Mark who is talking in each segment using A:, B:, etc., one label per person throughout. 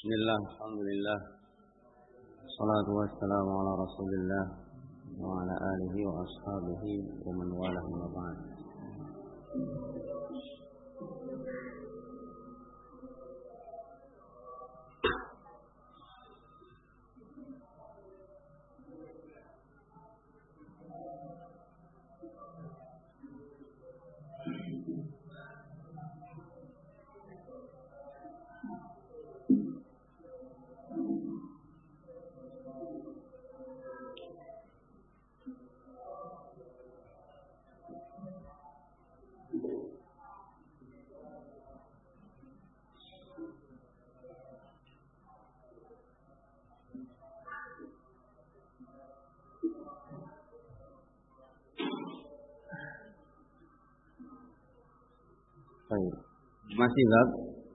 A: بسم الله الحمد لله الصلاة والسلام على رسول الله وعلى آله وأصحابه ومن والاه وبعد. Baik. Masih bab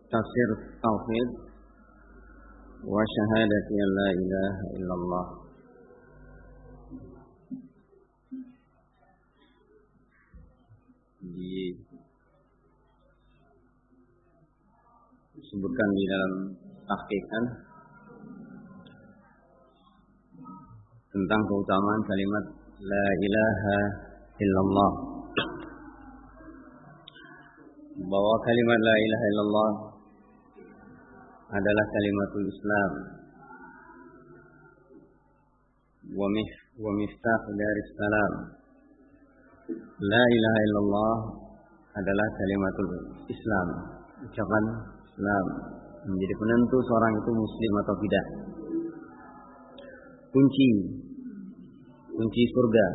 A: tafsir tauhid wa syahadati la ilaha illallah. disebutkan di dalam tahqiqan tentang keutamaan kalimat la ilaha illallah bahwa kalimat la ilaha illallah adalah kalimatul Islam. Wa mif wa miftah dari salam. La ilaha illallah adalah kalimatul Islam. Ucapan Islam. Menjadi penentu seorang itu muslim atau tidak. Kunci. Kunci surga.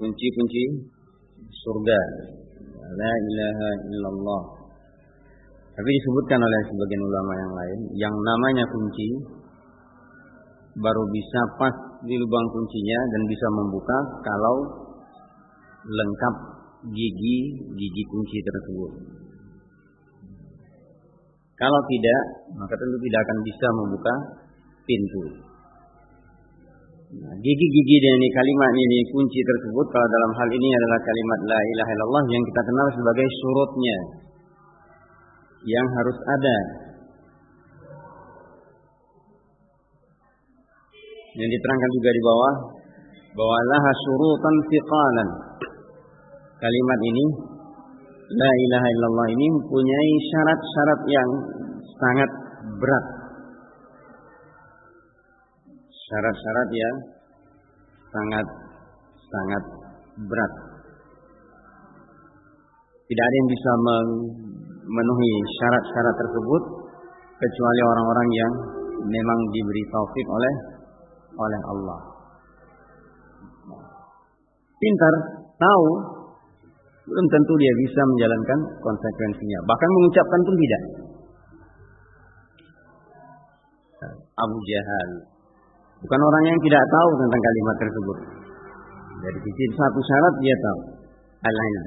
A: Kunci-kunci surga. La ilaha illallah. Tapi disebutkan oleh sebagian ulama yang lain, yang namanya kunci baru bisa pas di lubang kuncinya dan bisa membuka kalau lengkap gigi gigi kunci tersebut. Kalau tidak, maka tentu tidak akan bisa membuka pintu. Nah, gigi-gigi dari kalimat ini kunci tersebut kalau dalam hal ini adalah kalimat la ilaha illallah yang kita kenal sebagai surutnya yang harus ada. Yang diterangkan juga di bawah bahwa laha surutan fiqalan. Kalimat ini la ilaha illallah ini mempunyai syarat-syarat yang sangat berat syarat-syarat yang sangat sangat berat. Tidak ada yang bisa memenuhi syarat-syarat tersebut kecuali orang-orang yang memang diberi taufik oleh oleh Allah. Pintar, tahu, belum tentu dia bisa menjalankan konsekuensinya. Bahkan mengucapkan pun tidak. Abu Jahal Bukan orang yang tidak tahu tentang kalimat tersebut. Dari sisi satu syarat dia tahu. Al-lain.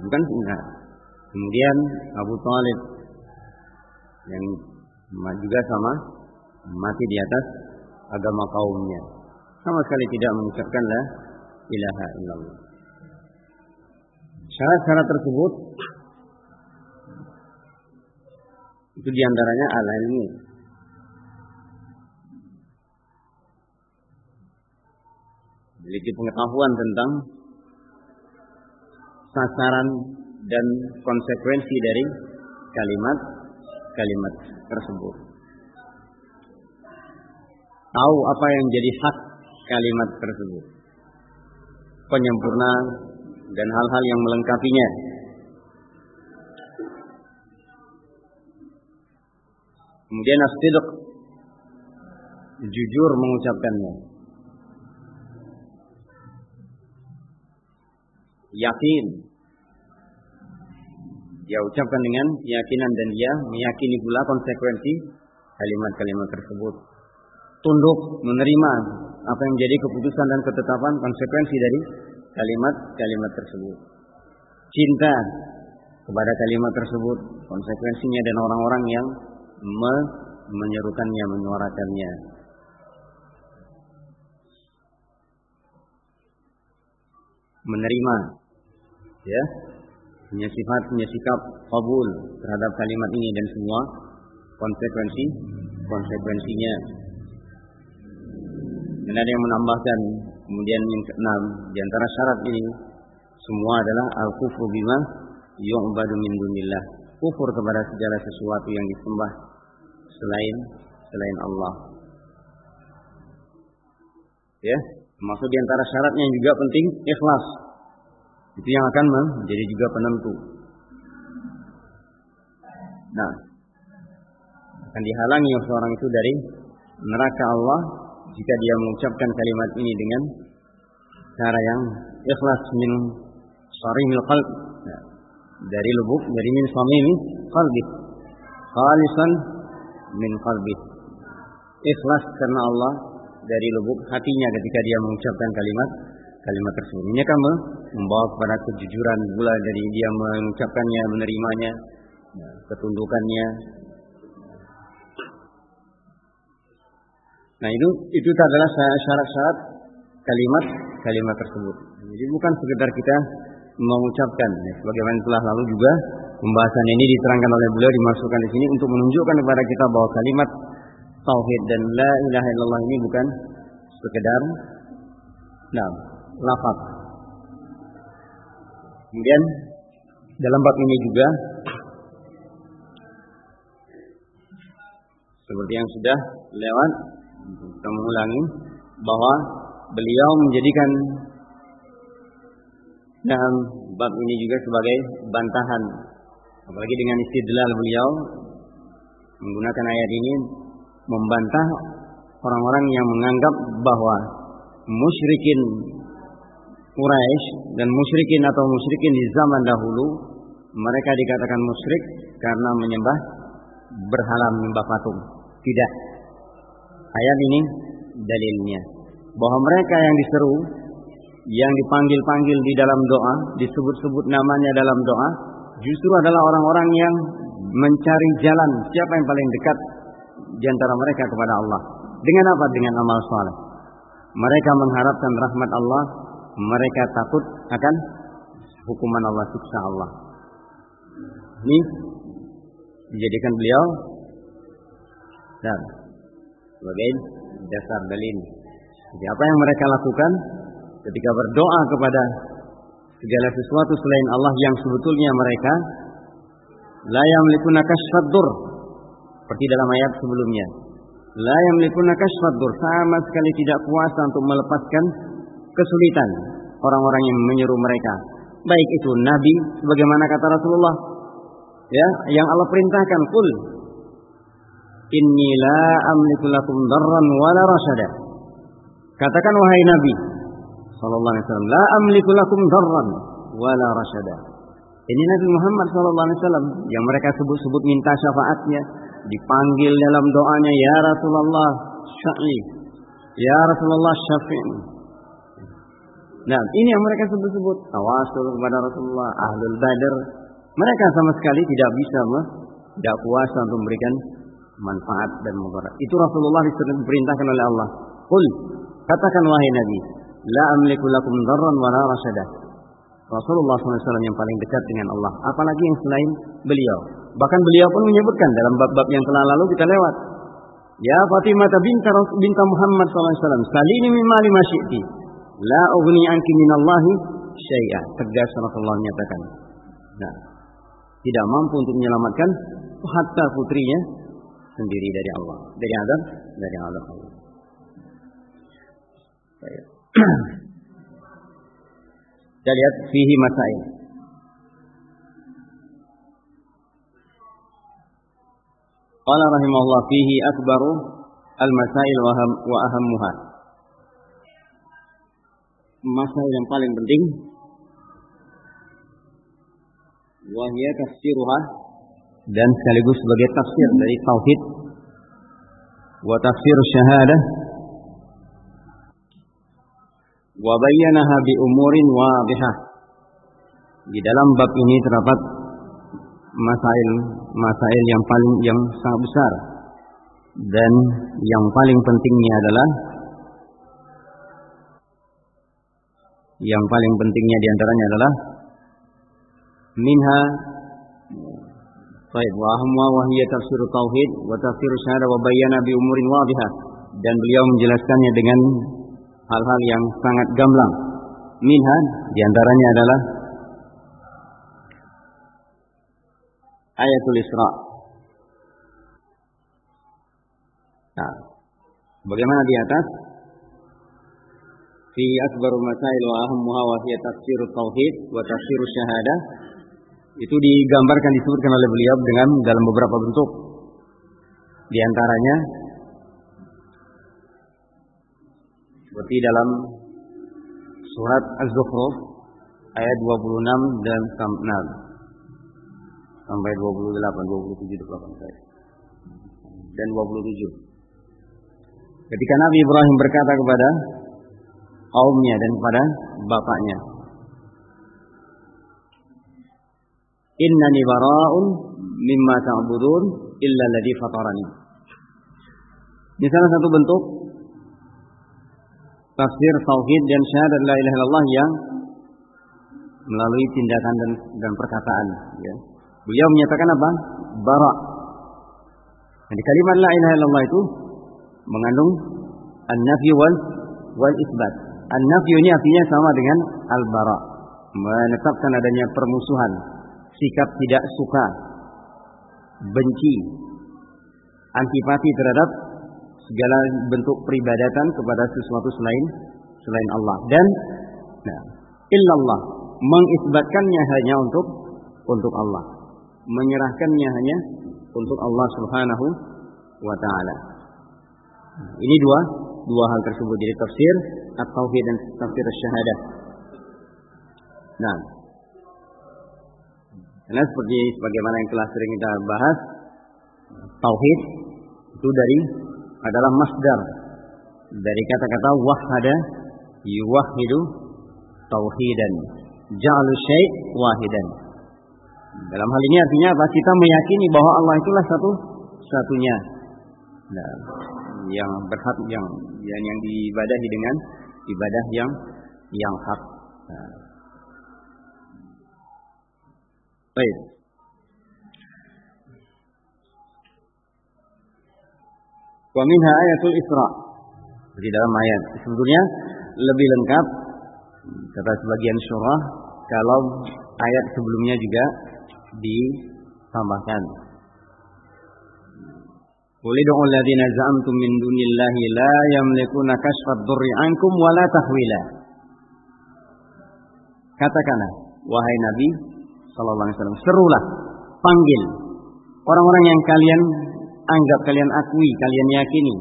A: Bukan enggak. Kemudian Abu Talib yang juga sama mati di atas agama kaumnya. Sama sekali tidak mengucapkan la ilaha illallah. Syarat-syarat tersebut itu di antaranya al-ilmi memiliki pengetahuan tentang sasaran dan konsekuensi dari kalimat kalimat tersebut. Tahu apa yang jadi hak kalimat tersebut. Penyempurnaan dan hal-hal yang melengkapinya. Kemudian as jujur mengucapkannya. Yakin. Dia ucapkan dengan keyakinan dan dia meyakini pula konsekuensi kalimat-kalimat tersebut. Tunduk menerima apa yang menjadi keputusan dan ketetapan konsekuensi dari kalimat-kalimat tersebut. Cinta kepada kalimat tersebut, konsekuensinya dan orang-orang yang me menyerukannya, menyuarakannya. Menerima ya punya sifat, punya sikap kabul terhadap kalimat ini dan semua konsekuensi konsekuensinya. Dan ada yang menambahkan kemudian yang keenam di antara syarat ini semua adalah al-kufru bima yu'badu min dunillah. Kufur kepada segala sesuatu yang disembah selain selain Allah. Ya, Maksud di antara syaratnya juga penting ikhlas. Itu yang akan menjadi juga penentu. Nah, akan dihalangi seorang itu dari neraka Allah jika dia mengucapkan kalimat ini dengan cara yang ikhlas min sarimil qalb. Nah, dari lubuk dari min samimi qalbi. Khalisan min qalbi. Ikhlas karena Allah dari lubuk hatinya ketika dia mengucapkan kalimat kalimat tersebut. Ini akan membawa kepada kejujuran pula dari dia mengucapkannya, menerimanya, ketundukannya. Nah itu itu adalah syarat-syarat kalimat kalimat tersebut. Jadi bukan sekedar kita mengucapkan, ya, sebagaimana telah lalu juga pembahasan ini diterangkan oleh beliau dimasukkan di sini untuk menunjukkan kepada kita bahwa kalimat tauhid dan la ilaha illallah ini bukan sekedar nah, lafaz. Kemudian dalam bab ini juga seperti yang sudah lewat kita mengulangi bahwa beliau menjadikan dalam bab ini juga sebagai bantahan apalagi dengan istidlal beliau menggunakan ayat ini membantah orang-orang yang menganggap bahwa musyrikin Quraisy dan musyrikin atau musyrikin di zaman dahulu mereka dikatakan musyrik karena menyembah berhala menyembah patung. Tidak. Ayat ini dalilnya bahwa mereka yang diseru yang dipanggil-panggil di dalam doa, disebut-sebut namanya dalam doa, justru adalah orang-orang yang mencari jalan siapa yang paling dekat di antara mereka kepada Allah. Dengan apa? Dengan amal saleh. Mereka mengharapkan rahmat Allah, mereka takut akan hukuman Allah, siksa Allah. Ini dijadikan beliau dan sebagai dasar dalil. Jadi apa yang mereka lakukan ketika berdoa kepada segala sesuatu selain Allah yang sebetulnya mereka la yamlikuna kashfad seperti dalam ayat sebelumnya. La yamlikuna kashfad sama sekali tidak kuasa untuk melepaskan kesulitan orang-orang yang menyeru mereka. Baik itu nabi sebagaimana kata Rasulullah ya yang Allah perintahkan kul inni la amliku lakum darran wala rasada. Katakan wahai nabi sallallahu alaihi wasallam la amliku lakum darran wala rasada. Ini Nabi Muhammad sallallahu alaihi wasallam yang mereka sebut-sebut minta syafaatnya, dipanggil dalam doanya ya Rasulullah syafi ya Rasulullah syafi nah ini yang mereka sebut-sebut tawasul kepada Rasulullah ahlul badr. Mereka sama sekali tidak bisa tidak kuasa untuk memberikan manfaat dan mudarat. Itu Rasulullah diperintahkan oleh Allah. Qul katakan wahai Nabi la amliku lakum darran wa la rasyadah. Rasulullah SAW yang paling dekat dengan Allah. Apalagi yang selain beliau. Bahkan beliau pun menyebutkan dalam bab-bab yang telah lalu kita lewat. Ya Fatimah binta binta Muhammad SAW, salini mimma lima. La ughni anki minallahi syai'a. Tegas Rasulullah menyatakan. Nah, tidak mampu untuk menyelamatkan hatta putrinya sendiri dari Allah, dari azab, dari Allah. Kita lihat fihi masail. Qala rahimahullah fihi akbaru al-masail wa ahammuha. Masail yang paling penting. Wahia tafsiruha. Dan sekaligus sebagai tafsir dari tauhid. Wa tafsir syahadah wa bayyanaha bi umurin wadihah. Di dalam bab ini terdapat masail masail yang paling yang sangat besar. Dan yang paling pentingnya adalah yang paling pentingnya di antaranya adalah minha Baik, wa ahma wa hiya tafsir tauhid wa tafsir syahadah wa bayyana bi umurin wadihah dan beliau menjelaskannya dengan hal-hal yang sangat gamblang. Minha di antaranya adalah ayatul Isra. Nah, bagaimana di atas? Fi akbarul masail wa wa hiya tafsir tauhid wa tafsir syahadah itu digambarkan disebutkan oleh beliau dengan dalam beberapa bentuk. Di antaranya seperti dalam surat Az-Zukhruf ayat 26 dan 6 sampai 28, 27, 28 dan 27. Ketika Nabi Ibrahim berkata kepada kaumnya dan kepada bapaknya, Innani bara'un mimma ta'budun illa alladhi fatarani. Ini salah satu bentuk tafsir tauhid dan syahadat la ilaha illallah yang melalui tindakan dan, dan perkataan ya. Beliau menyatakan apa? Bara. Jadi kalimat la ilaha illallah itu mengandung an-nafy wal wal isbat. An-nafy ini artinya sama dengan al-bara. Menetapkan adanya permusuhan, sikap tidak suka, benci, antipati terhadap segala bentuk peribadatan kepada sesuatu selain selain Allah. Dan nah, illallah. Mengisbatkannya hanya untuk untuk Allah, menyerahkannya hanya untuk Allah Subhanahu wa taala. Ini dua dua hal tersebut. Jadi tafsir at-tauhid dan tafsir syahadah. Nah, karena seperti sebagaimana yang telah sering kita bahas, tauhid itu dari adalah masdar dari kata-kata wahada yuwahidu tauhidan ja'alu syai' wahidan. Dalam hal ini artinya apa? Kita meyakini bahwa Allah itulah satu satunya. Nah, yang berhak yang yang, yang diibadahi dengan ibadah yang yang hak. Baik. Wa minha ayatul Isra. Di dalam ayat sebetulnya lebih lengkap kata sebagian surah kalau ayat sebelumnya juga ditambahkan. Qul ud'u alladziina za'amtum min dunillahi la yamlikuna kashfad durri 'ankum wa la tahwila. Katakanlah wahai Nabi sallallahu alaihi wasallam, serulah, panggil orang-orang yang kalian anggap kalian akui, kalian yakini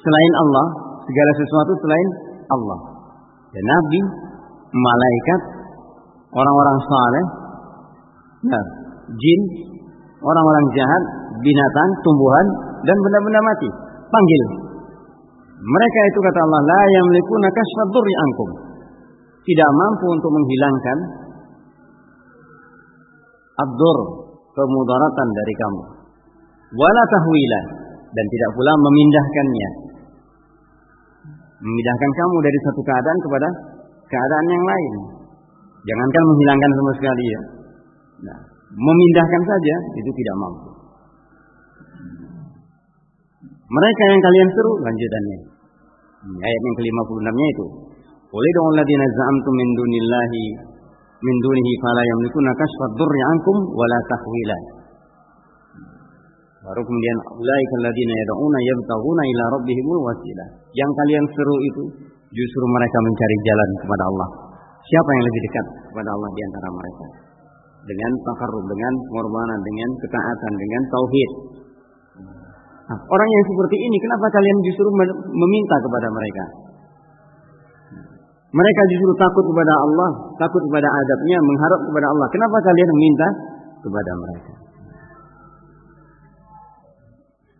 A: selain Allah, segala sesuatu selain Allah. Dan nabi, malaikat, orang-orang saleh, nah, jin, orang-orang jahat, binatang, tumbuhan dan benda-benda mati. Panggil. Mereka itu kata Allah, la yamlikuna kashfad durri ankum. Tidak mampu untuk menghilangkan abdur kemudaratan dari kamu wala tahwila dan tidak pula memindahkannya. Memindahkan kamu dari satu keadaan kepada keadaan yang lain. Jangankan menghilangkan sama sekali ya. Nah, memindahkan saja itu tidak mampu. Mereka yang kalian seru lanjutannya. Ayat yang ke-56-nya itu. Qul da'u alladziina za'amtum min dunillahi min dunihi fala yamlikuna kashfa dzurri 'ankum wala tahwila. Baru kemudian ulaika alladziina yad'una yabtaghuna ila rabbihimul wasilah. Yang kalian seru itu justru mereka mencari jalan kepada Allah. Siapa yang lebih dekat kepada Allah di antara mereka? Dengan takarrub, dengan pengorbanan, dengan ketaatan, dengan tauhid. Nah, orang yang seperti ini kenapa kalian justru meminta kepada mereka? Mereka justru takut kepada Allah, takut kepada adabnya, mengharap kepada Allah. Kenapa kalian meminta kepada mereka?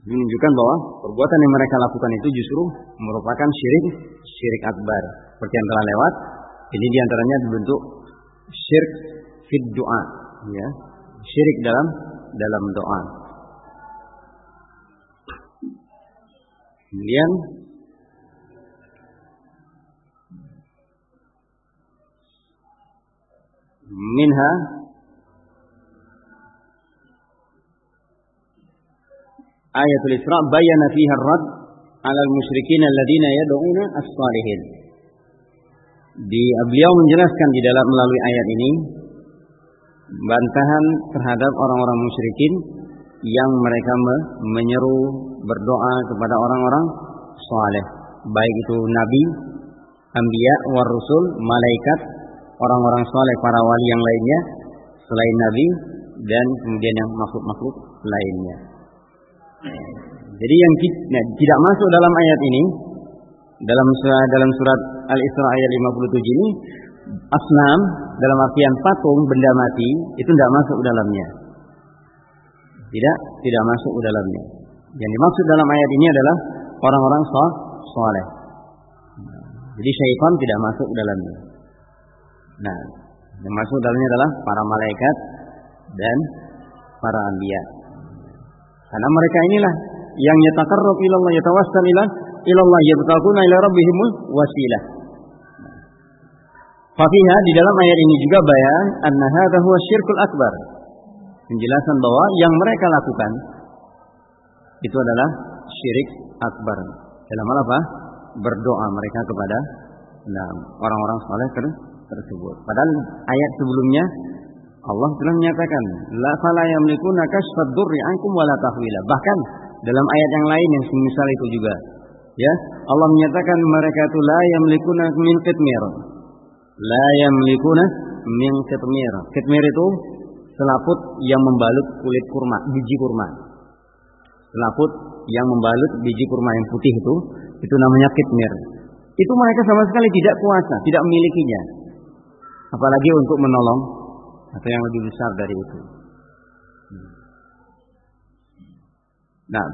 A: Menunjukkan bahwa perbuatan yang mereka lakukan itu justru merupakan syirik, syirik akbar. Seperti yang telah lewat, ini di antaranya dibentuk syirik fit doa, ya, syirik dalam dalam doa. Kemudian minha ayatul Isra bayana fiha ar-radd 'ala al-musyrikin alladziina yad'uuna as-salihin. Di beliau menjelaskan di dalam melalui ayat ini bantahan terhadap orang-orang musyrikin yang mereka menyeru berdoa kepada orang-orang saleh, baik itu nabi, anbiya, war rusul, malaikat, orang-orang saleh, para wali yang lainnya selain nabi dan kemudian yang makhluk-makhluk lainnya. Jadi yang nah, tidak masuk dalam ayat ini dalam surat, dalam surat Al-Isra ayat 57 ini asnam dalam artian patung benda mati itu tidak masuk dalamnya. Tidak, tidak masuk dalamnya. Yang dimaksud dalam ayat ini adalah orang-orang soleh. Jadi syaitan tidak masuk dalamnya. Nah, yang masuk dalamnya adalah para malaikat dan para anbiya. Karena mereka inilah yang yatakarrab ilallah yatawassal ila ilallah yabtaquna ila rabbihimul wasilah. Fafiha di dalam ayat ini juga bayan anna hadha huwa syirkul akbar. Penjelasan bahwa yang mereka lakukan itu adalah syirik akbar. Dalam apa? Berdoa mereka kepada nah, orang-orang saleh tersebut. Padahal ayat sebelumnya Allah telah menyatakan la fala yamlikuna kashfad durri ankum wala tahwila. Bahkan dalam ayat yang lain yang semisal itu juga ya Allah menyatakan mereka itu la yamlikuna min kitmir. La yamlikuna min kitmir. Kitmir itu selaput yang membalut kulit kurma, biji kurma. Selaput yang membalut biji kurma yang putih itu itu namanya kitmir. Itu mereka sama sekali tidak kuasa, tidak memilikinya. Apalagi untuk menolong atau yang lebih besar dari itu. Nah,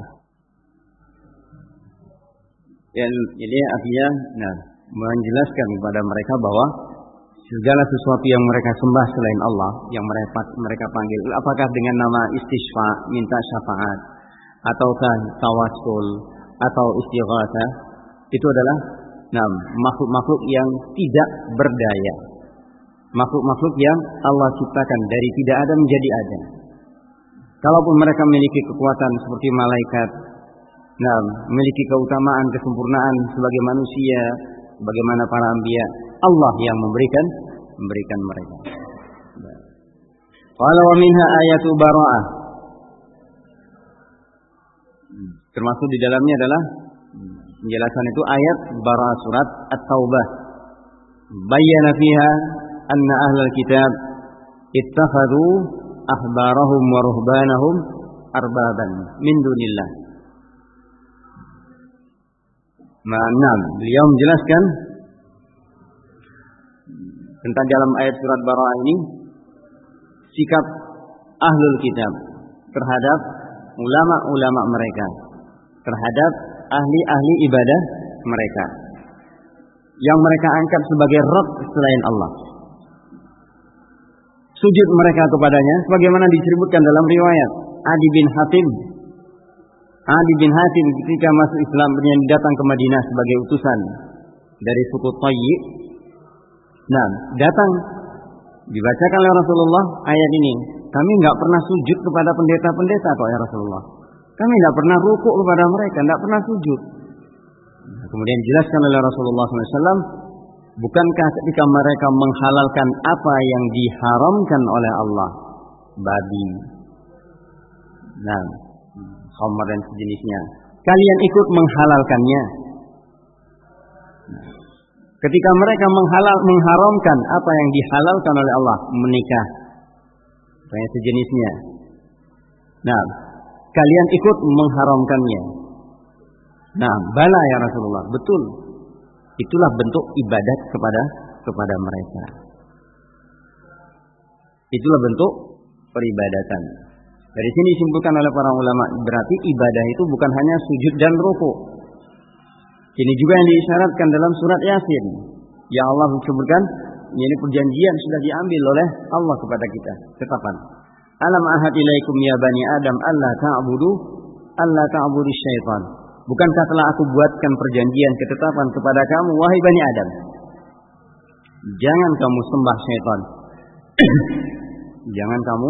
A: ya, jadi artinya, nah, menjelaskan kepada mereka bahwa segala sesuatu yang mereka sembah selain Allah, yang mereka mereka panggil, apakah dengan nama istisfa, minta syafaat, ataukah tawasul, atau istighatsah, itu adalah nah, makhluk-makhluk yang tidak berdaya. Makhluk-makhluk yang Allah ciptakan. Dari tidak ada menjadi ada. Kalaupun mereka memiliki kekuatan seperti malaikat, nah, memiliki keutamaan, kesempurnaan sebagai manusia, bagaimana para ambia, Allah yang memberikan memberikan mereka. Qala wa minha ayatu bara'ah. Termasuk di dalamnya adalah penjelasan itu ayat bara'ah surat At-Taubah. Bayyana fiha anna ahlal kitab ittakhadhu ahbarahum wa ruhbanahum arbaban min dunillah. Ma'anam, beliau menjelaskan tentang dalam ayat surat Bara'ah ini sikap ahlul kitab terhadap ulama-ulama mereka terhadap ahli-ahli ibadah mereka yang mereka angkat sebagai Rabb selain Allah. Sujud mereka kepadanya sebagaimana disebutkan dalam riwayat Adi bin Hatim. Adi bin Hatim ketika masuk Islam yang datang ke Madinah sebagai utusan dari suku Tayyib nah datang dibacakan oleh Rasulullah ayat ini kami nggak pernah sujud kepada pendeta-pendeta kok ya Rasulullah kami nggak pernah rukuk kepada mereka nggak pernah sujud kemudian dijelaskan oleh Rasulullah SAW Bukankah ketika mereka menghalalkan apa yang diharamkan oleh Allah? Babi. Nah, khamar dan sejenisnya. Kalian ikut menghalalkannya. Nah, ketika mereka menghalal mengharamkan apa yang dihalalkan oleh Allah, menikah. Dan sejenisnya. Nah, kalian ikut mengharamkannya. Nah, bala ya Rasulullah, betul itulah bentuk ibadat kepada kepada mereka. Itulah bentuk peribadatan. Dari sini disimpulkan oleh para ulama berarti ibadah itu bukan hanya sujud dan ruku. Ini juga yang diisyaratkan dalam surat Yasin. Yang Allah sebutkan ini perjanjian sudah diambil oleh Allah kepada kita. Ketetapan. Alam ahad ilaikum ya bani Adam Allah ta'budu Allah ta'budu syaitan Bukankah telah aku buatkan perjanjian ketetapan kepada kamu, wahai Bani Adam? Jangan kamu sembah syaitan. Jangan kamu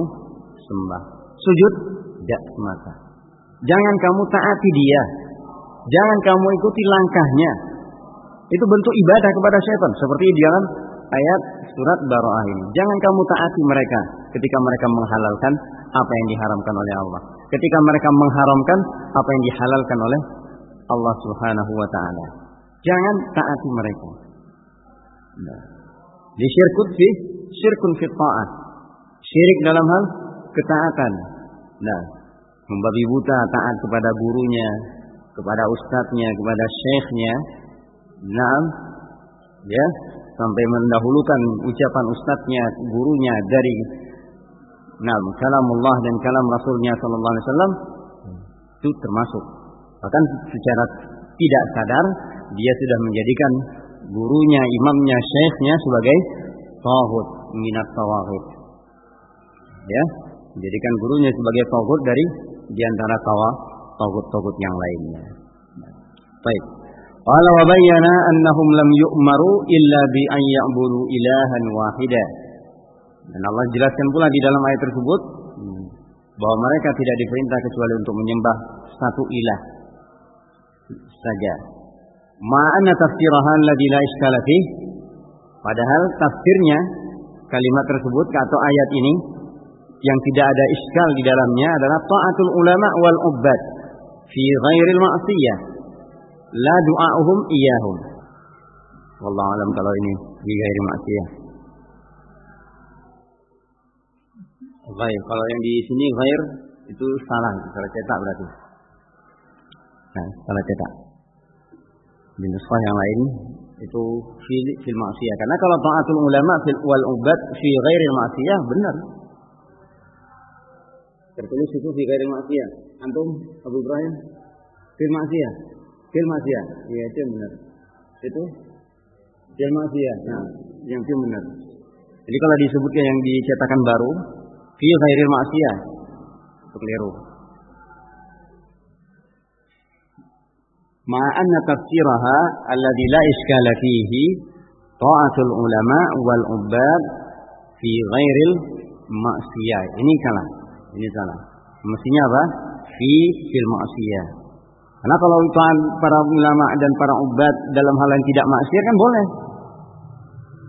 A: sembah. Sujud tidak semata. Jangan kamu taati dia. Jangan kamu ikuti langkahnya. Itu bentuk ibadah kepada syaitan. Seperti di dalam ayat surat Baroah ini. Jangan kamu taati mereka ketika mereka menghalalkan apa yang diharamkan oleh Allah. Ketika mereka mengharamkan apa yang dihalalkan oleh Allah Subhanahu wa taala. Jangan taati mereka. Nah. Di syirkut fi syirkun fi. Syirik dalam hal ketaatan. Nah, membabi buta taat kepada gurunya, kepada ustadznya, kepada syekhnya. Nah, ya, sampai mendahulukan ucapan ustadznya, gurunya dari nah, kalamullah dan kalam Rasulnya sallallahu alaihi wasallam itu termasuk. Bahkan secara tidak sadar dia sudah menjadikan gurunya, imamnya, syekhnya sebagai tauhid minat tawahid. Ya, menjadikan gurunya sebagai tauhid dari di antara tawah tauhid-tauhid yang lainnya. Baik. Qala wa bayyana annahum lam yu'maru illa bi an ya'budu ilahan wahida. Dan Allah jelaskan pula di dalam ayat tersebut bahwa mereka tidak diperintah kecuali untuk menyembah satu ilah saja. Ma'ana tafsirahan ladzi la iskala Padahal tafsirnya kalimat tersebut atau ayat ini yang tidak ada iskal di dalamnya adalah taatul ulama wal ubbad fi ghairil ma'siyah la du'a'uhum iyahum. Wallahu alam kalau ini di ghairil ma'siyah. Ghair, kalau yang di sini ghair itu salah, salah cetak berarti. Nah, salah cetak. Di nuskhah yang lain itu fil fil maksiyah. Karena kalau taatul ulama fil wal ubad fi ghairil maksiyah benar. Tertulis itu di kairi maksiat. Antum Abu Ibrahim fil maksiat. Fil maksiat. Iya, itu yang benar. Itu fil maksiat. Nah, yang itu benar. Jadi kalau disebutnya yang dicetakan baru fi kairi maksiat. itu keliru. Ma'anna tafsiraha alladhi la iskala fihi ta'atul ulama wal ubad fi ghairil maksiat. Ini kalah ini salah mestinya apa fi fil ma'siyah karena kalau para ulama dan para ubad dalam hal yang tidak maksiat kan boleh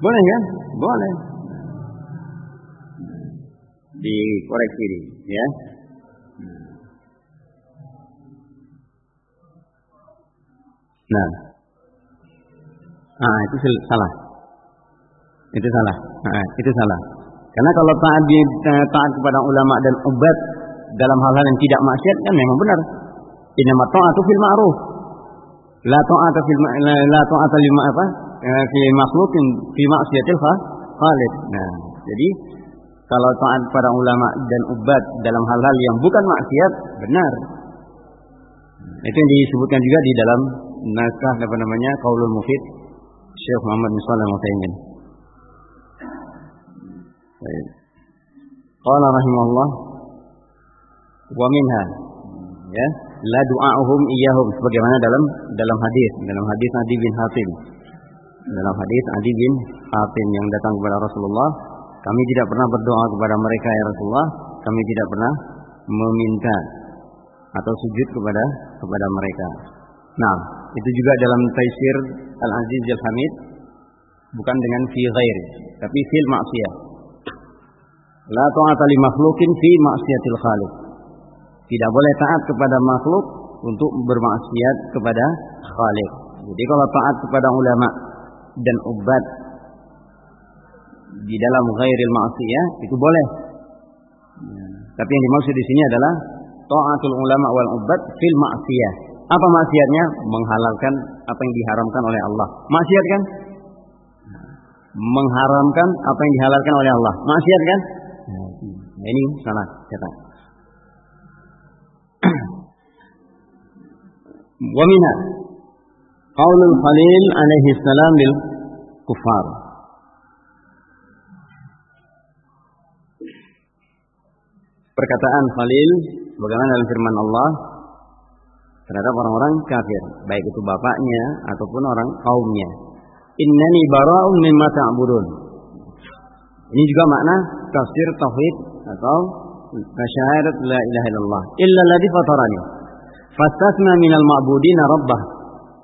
A: boleh kan boleh dikoreksi ya Nah. Ah, itu salah. Itu salah. Nah, itu salah. Karena kalau taat di eh, taat kepada ulama dan ubat dalam hal-hal yang tidak maksiat kan memang benar. Inama ta'atu fil ma'ruf. La ta'ata fil la, ta'ata lima apa? Eh, fi makhluqin fi maksiatil khalid. Nah, jadi kalau taat pada ulama dan ubat dalam hal-hal yang bukan maksiat benar. Itu yang disebutkan juga di dalam naskah apa namanya Qaulul Mufid Syekh Muhammad bin Shalih. Baik. Qala rahimahullah wa minha. Ya la du'a'uhum iyyahum. Sebagaimana dalam dalam hadis dalam hadis Adi bin Hatim. Dalam hadis Adi bin Hatim yang datang kepada Rasulullah kami tidak pernah berdoa kepada mereka ya Rasulullah. Kami tidak pernah meminta atau sujud kepada kepada mereka. Nah itu juga dalam Taisir Al-Aziz Al-Hamid. Bukan dengan fi ghair, tapi fil maksiyah. La ta'ata li makhlukin fi maksiatil khaliq. Tidak boleh taat kepada makhluk untuk bermaksiat kepada Khaliq. Jadi kalau taat kepada ulama dan ubat di dalam ghairil maksiyah itu boleh. Tapi yang dimaksud di sini adalah taatul ulama wal ubat fil maksiyah apa maksiatnya? Menghalalkan apa yang diharamkan oleh Allah. Maksiat kan? Mengharamkan apa yang dihalalkan oleh Allah. Maksiat kan? Ini salah kata. Wa minha qaulul Khalil alaihi salam lil kufar. Perkataan Khalil bagaimana dalam firman Allah terhadap orang-orang kafir, baik itu bapaknya ataupun orang kaumnya. Innani bara'un mimma ta'budun. Ini juga makna tafsir tauhid atau syahadat la ilaha illallah illa alladhi fatarani Fastasna minal ma'budina rabbah.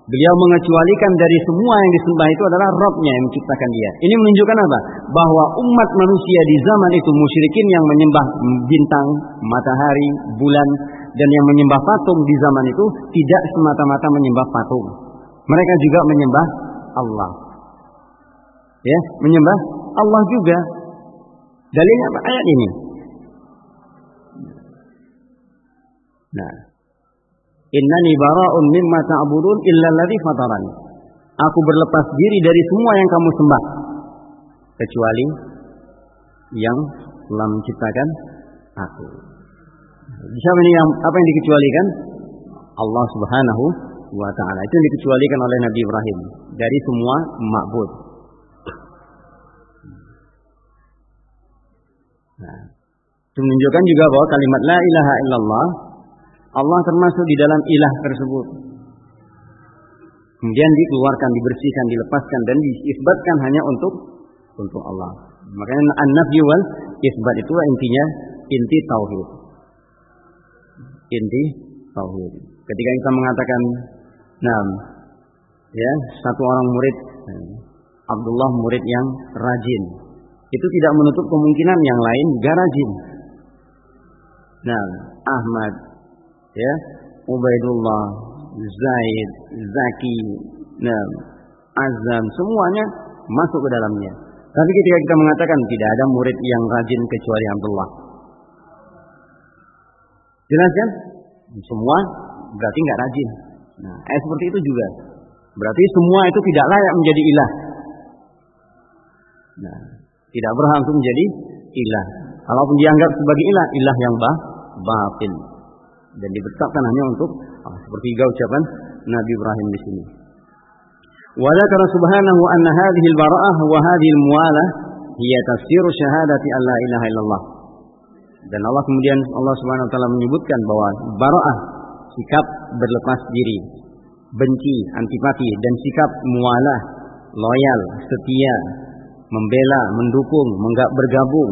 A: Beliau mengecualikan dari semua yang disembah itu adalah Rabbnya yang menciptakan dia. Ini menunjukkan apa? Bahwa umat manusia di zaman itu musyrikin yang menyembah bintang, matahari, bulan, dan yang menyembah patung di zaman itu tidak semata-mata menyembah patung. Mereka juga menyembah Allah. Ya, menyembah Allah juga. Dalilnya apa? Ayat ini. Nah, Innani bara'un mimma ta'budun illa alladhi fatarani. Aku berlepas diri dari semua yang kamu sembah kecuali yang telah menciptakan aku. Siapa ini yang apa yang dikecualikan? Allah Subhanahu wa taala. Itu yang dikecualikan oleh Nabi Ibrahim dari semua ma'bud. Nah, itu menunjukkan juga bahwa kalimat la ilaha illallah Allah termasuk di dalam ilah tersebut. Kemudian dikeluarkan, dibersihkan, dilepaskan dan diisbatkan hanya untuk untuk Allah. Makanya an-nafyu wal isbat itu intinya inti tauhid. Inti tauhid. Ketika kita mengatakan nah ya, satu orang murid Abdullah murid yang rajin. Itu tidak menutup kemungkinan yang lain juga rajin. Nah, Ahmad ya. Ubaidullah Zaid Zaki nah, Azam semuanya masuk ke dalamnya. Tapi ketika kita mengatakan tidak ada murid yang rajin kecuali Abdullah. Jelas kan? Semua berarti nggak rajin. Nah eh, seperti itu juga. Berarti semua itu tidak layak menjadi ilah. Nah tidak berhak menjadi ilah. Kalaupun dianggap sebagai ilah ilah yang bah batin dan dibesarkan hanya untuk ah, seperti ucapan Nabi Ibrahim di sini. Wa subhanahu anna hadhihi al-bara'ah wa hadhihi al-muwalah hiya tafsir syahadati alla ilaha illallah. Dan Allah kemudian Allah Subhanahu wa taala menyebutkan bahwa bara'ah sikap berlepas diri, benci, antipati dan sikap mualah, loyal, setia, membela, mendukung, bergabung.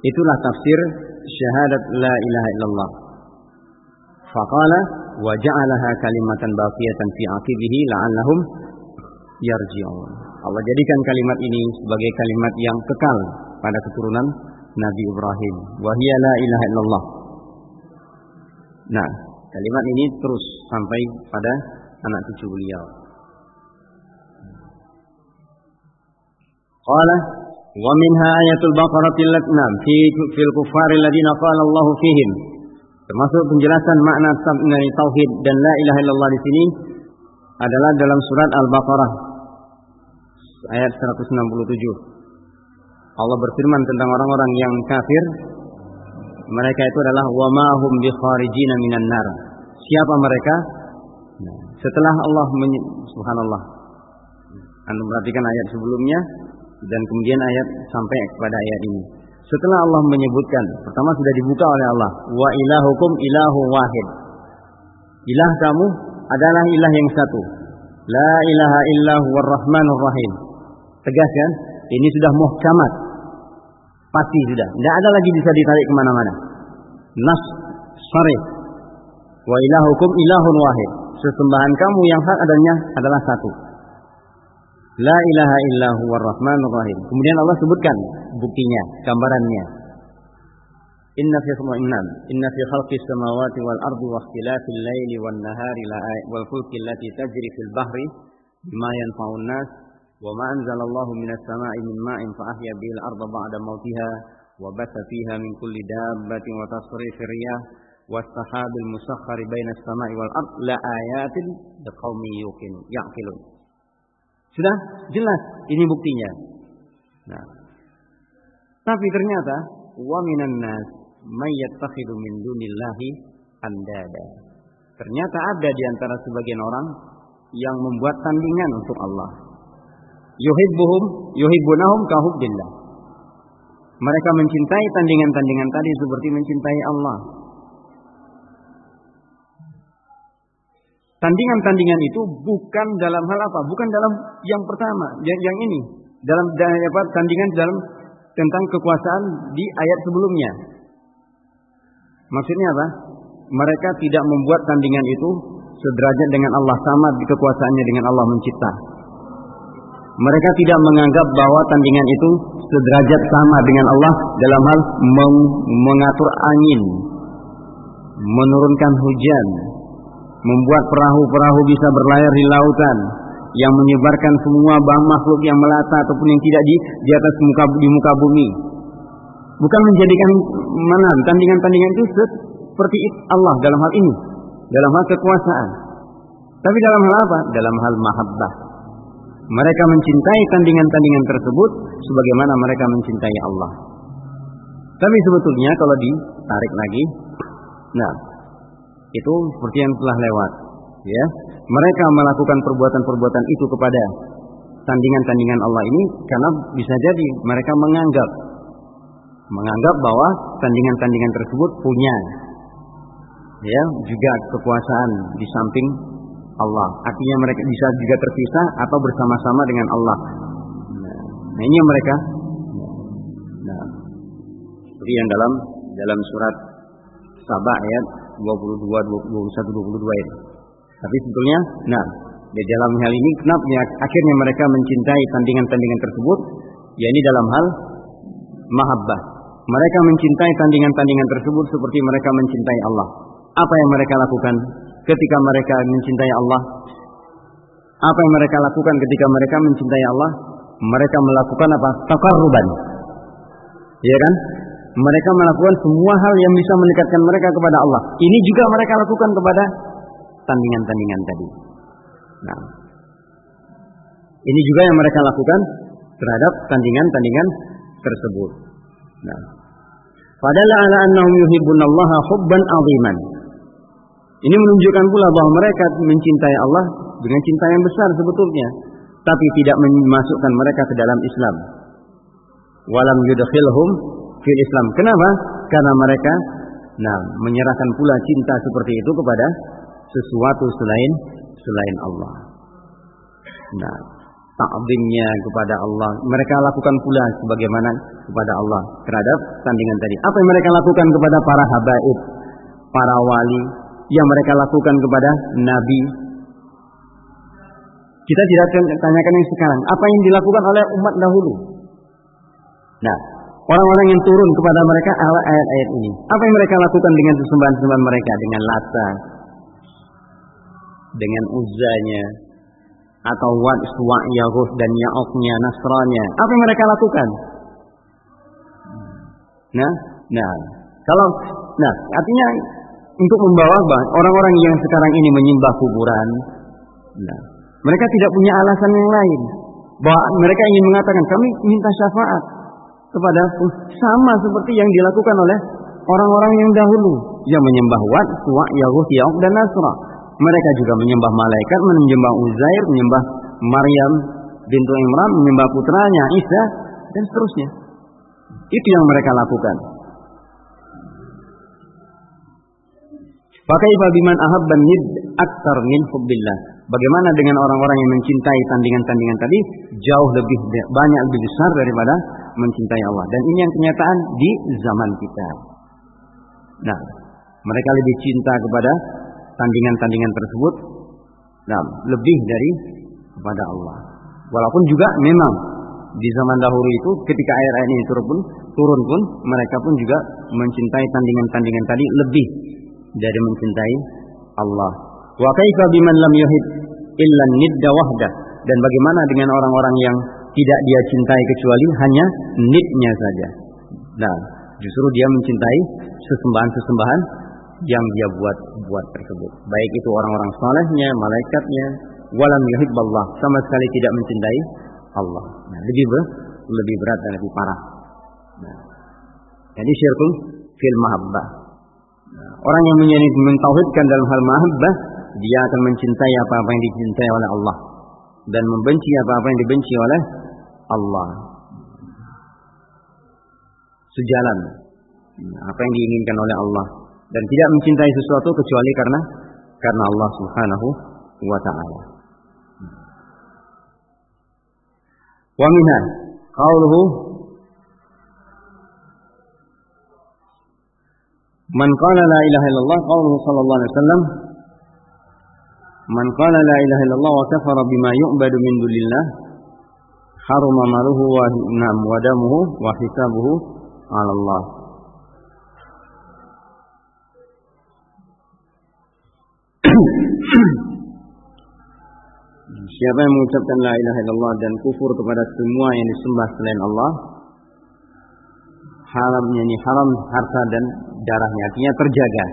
A: Itulah tafsir syahadat la ilaha illallah. Faqala wa ja'alaha kalimatan baqiyatan fi aqibihi la'allahum yarji'un. Allah jadikan kalimat ini sebagai kalimat yang kekal pada keturunan Nabi Ibrahim. Wa hiya la ilaha illallah. Nah, kalimat ini terus sampai pada anak cucu beliau. Qala wa minha ayatul baqarah fi fil kuffar alladziina qala Allah fihim Termasuk penjelasan makna tauhid dan la ilaha illallah di sini adalah dalam surat Al-Baqarah ayat 167. Allah berfirman tentang orang-orang yang kafir mereka itu adalah wa ma hum bi kharijina minan nar. Siapa mereka? Setelah Allah subhanallah. Anda perhatikan ayat sebelumnya dan kemudian ayat sampai kepada ayat ini. Setelah Allah menyebutkan, pertama sudah dibuka oleh Allah, wa ilahukum ilahu wahid. Ilah kamu adalah ilah yang satu. La ilaha illahu warrahmanur rahim. Tegas kan? Ini sudah muhkamat. Pasti sudah. Tidak ada lagi bisa ditarik ke mana-mana. Nas sarih. Wa ilahukum ilahun wahid. Sesembahan kamu yang hak adanya adalah satu. La ilaha illahu warrahmanur rahim. Kemudian Allah sebutkan buktinya, gambarannya. Inna fi khalqin inna fi khalqis samawati wal ardi wa ikhtilafil laili wan nahari wal fulki allati tajri fil bahri bima yanfa'un nas wa ma anzalallahu minas sama'i min ma'in fa ahya bil arda ba'da mautiha wa batha fiha min kulli dabbatin wa tasrifir riyah والسحاب المسخر بين السماء والأرض لآيات لقوم يعقلون sudah jelas ini buktinya. Nah. Tapi ternyata wa minan nas may yattakhidu min dunillahi andada. Ternyata ada di antara sebagian orang yang membuat tandingan untuk Allah. Yuhibbuhum yuhibbunahum kahubbillah. Mereka mencintai tandingan-tandingan tadi seperti mencintai Allah. Tandingan-tandingan itu bukan dalam hal apa? Bukan dalam yang pertama, yang, yang ini. Dalam apa? Tandingan dalam tentang kekuasaan di ayat sebelumnya. Maksudnya apa? mereka tidak membuat tandingan itu sederajat dengan Allah sama di kekuasaannya dengan Allah mencipta. Mereka tidak menganggap bahwa tandingan itu sederajat sama dengan Allah dalam hal meng mengatur angin, menurunkan hujan, membuat perahu-perahu bisa berlayar di lautan, yang menyebarkan semua bahan makhluk yang melata ataupun yang tidak di di atas muka di muka bumi. Bukan menjadikan mana tandingan-tandingan itu seperti Allah dalam hal ini, dalam hal kekuasaan. Tapi dalam hal apa? Dalam hal mahabbah. Mereka mencintai tandingan-tandingan tersebut sebagaimana mereka mencintai Allah. Tapi sebetulnya kalau ditarik lagi, nah itu seperti yang telah lewat, ya. Mereka melakukan perbuatan-perbuatan itu kepada tandingan-tandingan Allah ini karena bisa jadi mereka menganggap menganggap bahwa tandingan-tandingan tersebut punya ya juga kekuasaan di samping Allah. Artinya mereka bisa juga terpisah atau bersama-sama dengan Allah. Nah, ini mereka nah, seperti yang dalam dalam surat Sabah ayat 22 21 22 ini. Tapi sebetulnya nah di dalam hal ini kenapa ya, akhirnya mereka mencintai tandingan-tandingan tersebut yakni dalam hal mahabbah. Mereka mencintai tandingan-tandingan tersebut seperti mereka mencintai Allah. Apa yang mereka lakukan ketika mereka mencintai Allah? Apa yang mereka lakukan ketika mereka mencintai Allah? Mereka melakukan apa? Takarruban. Ya kan? Mereka melakukan semua hal yang bisa mendekatkan mereka kepada Allah. Ini juga mereka lakukan kepada tandingan-tandingan tadi. Nah, ini juga yang mereka lakukan terhadap tandingan-tandingan tersebut. Nah, padahal ala annahum yuhibbunallaha hubban aziman. Ini menunjukkan pula bahwa mereka mencintai Allah dengan cinta yang besar sebetulnya, tapi tidak memasukkan mereka ke dalam Islam. Walam yudkhilhum fil Islam. Kenapa? Karena mereka nah menyerahkan pula cinta seperti itu kepada sesuatu selain selain Allah. Nah, ta'zimnya kepada Allah mereka lakukan pula sebagaimana kepada Allah terhadap tandingan tadi. Apa yang mereka lakukan kepada para habaib, para wali, yang mereka lakukan kepada nabi. Kita tidak tanyakan yang sekarang, apa yang dilakukan oleh umat dahulu. Nah, orang-orang yang turun kepada mereka ayat-ayat ini. Apa yang mereka lakukan dengan sesembahan-sesembahan mereka dengan lata, dengan uzanya, atau wat, suwa, dan yaoknya, nasranya. Apa yang mereka lakukan? Nah, nah, kalau, nah, artinya untuk membawa orang-orang yang sekarang ini menyembah kuburan. Nah, mereka tidak punya alasan yang lain. Bahwa mereka ingin mengatakan kami minta syafaat kepada sama seperti yang dilakukan oleh orang-orang yang dahulu yang menyembah Wat, Suwa, Yahud, Yauk dan Nasra. Mereka juga menyembah malaikat, menyembah Uzair, menyembah Maryam bintu Imran, menyembah putranya Isa dan seterusnya. Itu yang mereka lakukan. Fakaifa biman ahabban nid aktar min hubbillah. Bagaimana dengan orang-orang yang mencintai tandingan-tandingan tadi jauh lebih banyak lebih besar daripada mencintai Allah. Dan ini yang kenyataan di zaman kita. Nah, mereka lebih cinta kepada tandingan-tandingan tersebut nah, lebih dari kepada Allah. Walaupun juga memang di zaman dahulu itu ketika ayat-ayat ini turun pun turun pun mereka pun juga mencintai tandingan-tandingan tadi lebih dari mencintai Allah. Wa kaifa biman lam yuhib illa nidda wahda dan bagaimana dengan orang-orang yang tidak dia cintai kecuali hanya nidnya saja. Nah, justru dia mencintai sesembahan-sesembahan yang dia buat buat tersebut. Baik itu orang-orang salehnya, malaikatnya, walam Allah sama sekali tidak mencintai Allah. Nah, lebih ber, lebih berat dan lebih parah. Nah, jadi syirkul fil mahabbah. Nah, orang yang mentauhidkan dalam hal mahabbah, dia akan mencintai apa-apa yang dicintai oleh Allah dan membenci apa-apa yang dibenci oleh Allah. Sejalan apa yang diinginkan oleh Allah dan tidak mencintai sesuatu kecuali karena karena Allah Subhanahu wa taala. Wa minha qauluhu Man qala la ilaha illallah qauluhu sallallahu alaihi wasallam Man qala la ilaha illallah wa kafara bima yu'badu min dunillah haruma maluhu wa nam wa damuhu wa hisabuhu 'ala Allah. Siapa yang mengucapkan la ilaha illallah dan kufur kepada semua yang disembah selain Allah, haramnya ini haram harta dan darahnya artinya terjaga.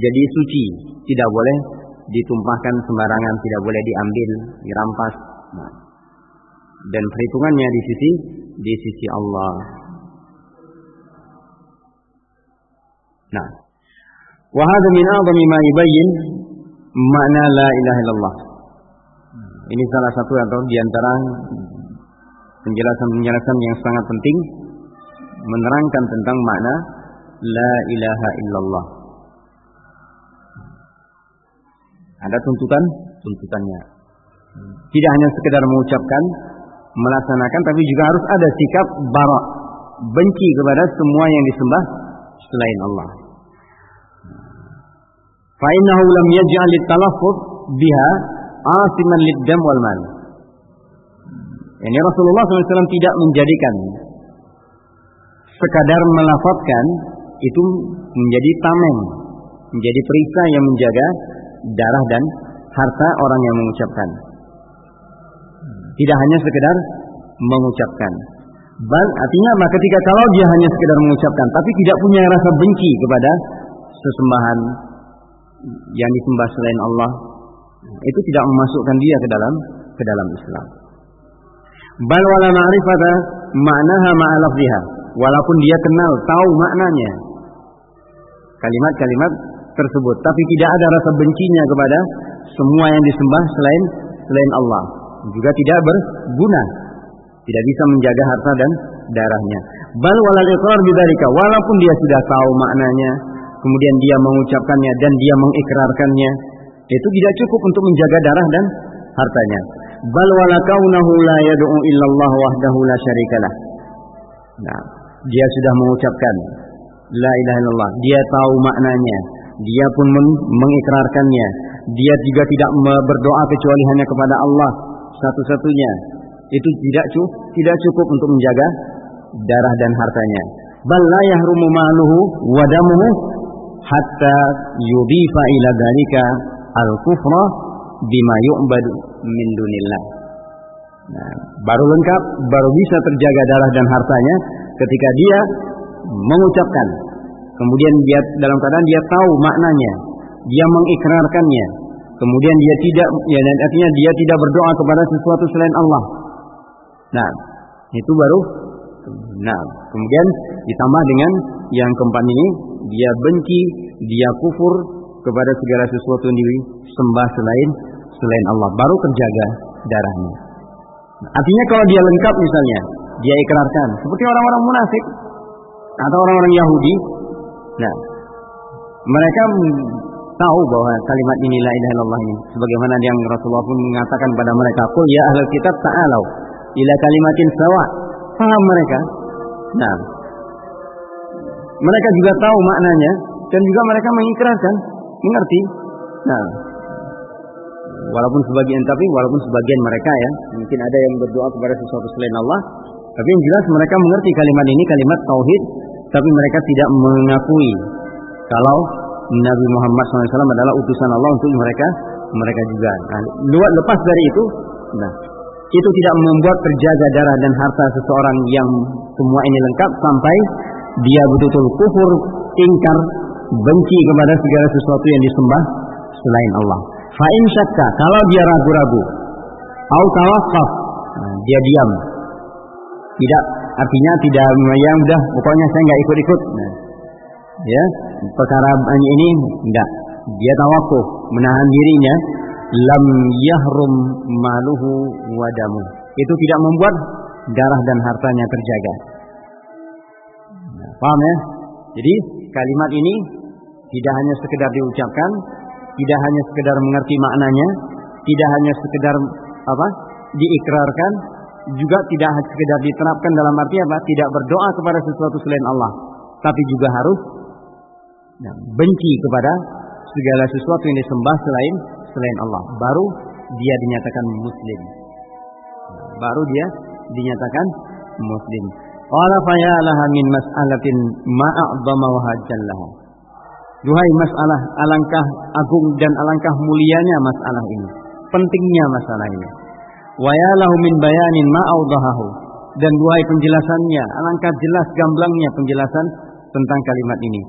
A: Jadi suci, tidak boleh ditumpahkan sembarangan, tidak boleh diambil, dirampas. Nah. Dan perhitungannya di sisi di sisi Allah. Nah, wa hadha min a'zami ma yubayyin makna la ilaha illallah. Ini salah satu atau di antara penjelasan-penjelasan yang sangat penting menerangkan tentang makna la ilaha illallah. Ada tuntutan, tuntutannya. Tidak hanya sekedar mengucapkan, melaksanakan, tapi juga harus ada sikap barak, benci kepada semua yang disembah selain Allah. Fa'innahu lam yaj'al talaffuz biha asiman lid-dam wal mal. Ini Rasulullah SAW tidak menjadikan sekadar melafazkan itu menjadi tameng, menjadi perisai yang menjaga darah dan harta orang yang mengucapkan. Tidak hanya sekedar mengucapkan. Bal artinya apa? Ketika kalau dia hanya sekedar mengucapkan, tapi tidak punya rasa benci kepada sesembahan yang disembah selain Allah, itu tidak memasukkan dia ke dalam ke dalam Islam. Bal wala ma'rifata ma'naha ma'alafziha. Walaupun dia kenal, tahu maknanya. Kalimat-kalimat tersebut, tapi tidak ada rasa bencinya kepada semua yang disembah selain selain Allah. Juga tidak berguna. Tidak bisa menjaga harta dan darahnya. Bal walal iqrar bidzalika, walaupun dia sudah tahu maknanya, kemudian dia mengucapkannya dan dia mengikrarkannya, itu tidak cukup untuk menjaga darah dan hartanya. Bal wala kaunahu la yad'u illallah wahdahu la syarikalah. Nah, dia sudah mengucapkan la ilaha illallah, dia tahu maknanya, dia pun mengikrarkannya. Dia juga tidak berdoa kecuali hanya kepada Allah satu-satunya. Itu tidak cukup, tidak cukup untuk menjaga darah dan hartanya. Maluhu hatta yudhifa ila al-kufra bima yu'bad min dunillah. Nah, baru lengkap, baru bisa terjaga darah dan hartanya ketika dia mengucapkan. Kemudian dia dalam keadaan dia tahu maknanya, dia mengikrarkannya. Kemudian dia tidak, ya artinya dia tidak berdoa kepada sesuatu selain Allah. Nah, itu baru. Nah, kemudian ditambah dengan yang keempat ini, dia benci, dia kufur kepada segala sesuatu yang disembah selain selain Allah, baru terjaga darahnya. Artinya kalau dia lengkap misalnya, dia ikrarkan seperti orang-orang munafik atau orang-orang Yahudi. Nah, mereka tahu bahwa kalimat ini la ilaha illallah ini sebagaimana yang Rasulullah pun mengatakan pada mereka, "Qul ya ahlul kitab ta'alu ila kalimatin sawa." Paham mereka? Nah, mereka juga tahu maknanya dan juga mereka mengikrarkan, mengerti. Nah, walaupun sebagian tapi walaupun sebagian mereka ya mungkin ada yang berdoa kepada sesuatu selain Allah tapi yang jelas mereka mengerti kalimat ini kalimat tauhid tapi mereka tidak mengakui kalau Nabi Muhammad SAW adalah utusan Allah untuk mereka mereka juga nah, lepas dari itu nah itu tidak membuat terjaga darah dan harta seseorang yang semua ini lengkap sampai dia betul-betul kufur, ingkar, benci kepada segala sesuatu yang disembah selain Allah. Fa'in syakka, kalau dia ragu-ragu, au tawakaf, nah, dia diam. Tidak, artinya tidak yang udah, pokoknya saya nggak ikut-ikut. Nah, ya, perkara ini enggak. Dia tawakuf, menahan dirinya, lam yahrum maluhu wadamu. Itu tidak membuat darah dan hartanya terjaga. Nah, paham ya? Jadi kalimat ini tidak hanya sekedar diucapkan, tidak hanya sekedar mengerti maknanya, tidak hanya sekedar apa? diikrarkan, juga tidak sekedar diterapkan dalam arti apa? tidak berdoa kepada sesuatu selain Allah, tapi juga harus Nah, benci kepada segala sesuatu yang disembah selain selain Allah. Baru dia dinyatakan muslim. Baru dia dinyatakan muslim. Fayalaha min mas'alatin. Duhai masalah, alangkah agung dan alangkah mulianya masalah ini. Pentingnya masalah ini. Wa yalahu min bayanin ma'awdahahu. Dan duhai penjelasannya, alangkah jelas gamblangnya penjelasan tentang kalimat ini.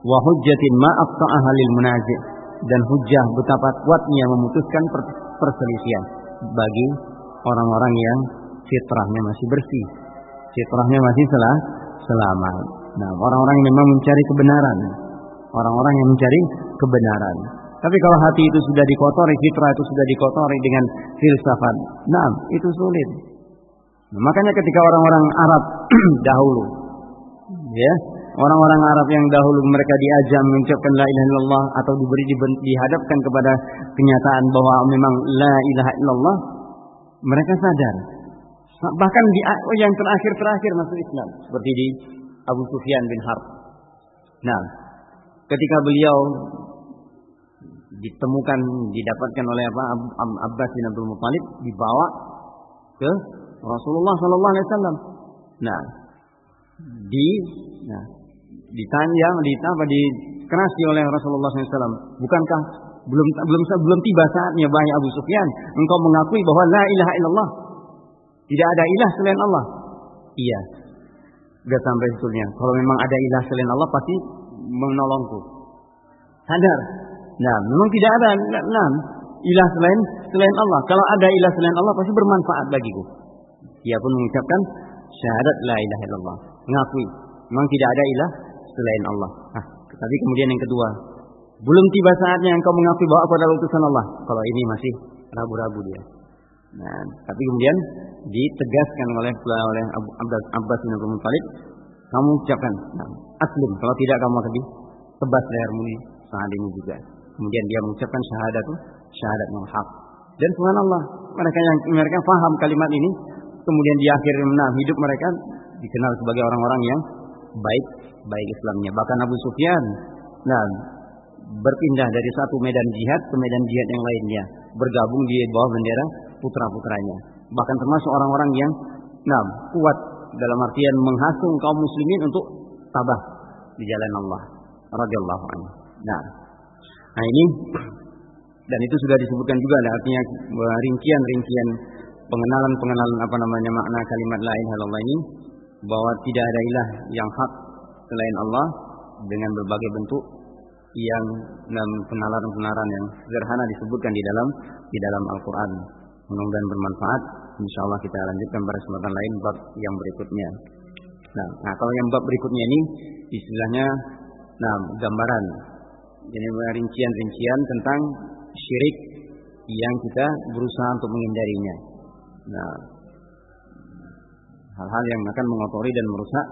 A: Wa hujjatin ma'abta'aha lil munajih. Dan hujjah betapa kuatnya memutuskan perselisihan bagi orang-orang yang fitrahnya masih bersih. Fitrahnya masih selah, selamat. Nah, orang-orang yang memang mencari kebenaran. Orang-orang yang mencari kebenaran. Tapi kalau hati itu sudah dikotori, fitrah itu sudah dikotori dengan filsafat. Nah, itu sulit. Nah, makanya ketika orang-orang Arab dahulu, ya, orang-orang Arab yang dahulu mereka diajak mengucapkan la ilaha illallah atau diberi dihadapkan kepada kenyataan bahwa memang la ilaha illallah, mereka sadar. Bahkan di yang terakhir-terakhir masuk Islam seperti di Abu Sufyan bin Harb. Nah, ketika beliau ditemukan didapatkan oleh apa Abbas bin Abdul Muthalib dibawa ke Rasulullah Sallallahu Alaihi Wasallam. Nah, di nah, ditanya, ditanya, dikerasi oleh Rasulullah SAW. Bukankah belum belum belum tiba saatnya bahaya Abu Sufyan engkau mengakui bahwa la ilaha illallah tidak ada ilah selain Allah. Iya. Gak sampai sebetulnya. Kalau memang ada ilah selain Allah pasti menolongku. Sadar. Nah, memang tidak ada nah, ilah selain selain Allah. Kalau ada ilah selain Allah pasti bermanfaat bagiku. Dia pun mengucapkan syahadat la ilaha illallah. Mengakui memang tidak ada ilah selain Allah. Nah, tapi kemudian yang kedua, belum tiba saatnya engkau mengakui bahwa aku adalah utusan Allah. Kalau ini masih ragu-ragu dia. Nah, tapi kemudian ditegaskan oleh oleh Abbas, Abbas bin Abdul Muttalib, kamu ucapkan, nah, aslim. Kalau tidak kamu akan tebas lehermu saat ini juga. Kemudian dia mengucapkan syahadat syahadat yang hak. Dan subhanallah, mereka yang mereka paham kalimat ini, kemudian di akhir nah, hidup mereka dikenal sebagai orang-orang yang baik baik Islamnya. Bahkan Abu Sufyan, nah berpindah dari satu medan jihad ke medan jihad yang lainnya, bergabung di bawah bendera putra-putranya. Bahkan termasuk orang-orang yang nah, kuat dalam artian menghasung kaum muslimin untuk tabah di jalan Allah radhiyallahu anhu. Nah, nah ini dan itu sudah disebutkan juga ada artinya rincian-rincian pengenalan-pengenalan apa namanya makna kalimat la ilaha illallah ini bahwa tidak ada ilah yang hak selain Allah dengan berbagai bentuk yang dalam penalaran-penalaran yang sederhana disebutkan di dalam di dalam Al-Qur'an. Mudah-mudahan bermanfaat. Insya Allah kita lanjutkan pada kesempatan lain bab yang berikutnya. Nah, nah kalau yang bab berikutnya ini istilahnya nah gambaran. Jadi rincian-rincian tentang syirik yang kita berusaha untuk menghindarinya. Nah, hal-hal yang akan mengotori dan merusak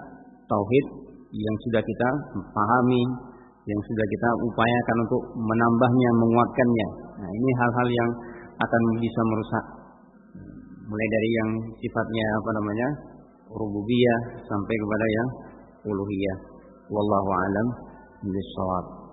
A: tauhid yang sudah kita pahami, yang sudah kita upayakan untuk menambahnya, menguatkannya. Nah, ini hal-hal yang akan bisa merusak mulai dari yang sifatnya apa namanya rububiyah sampai kepada yang uluhiyah wallahu alam bisawab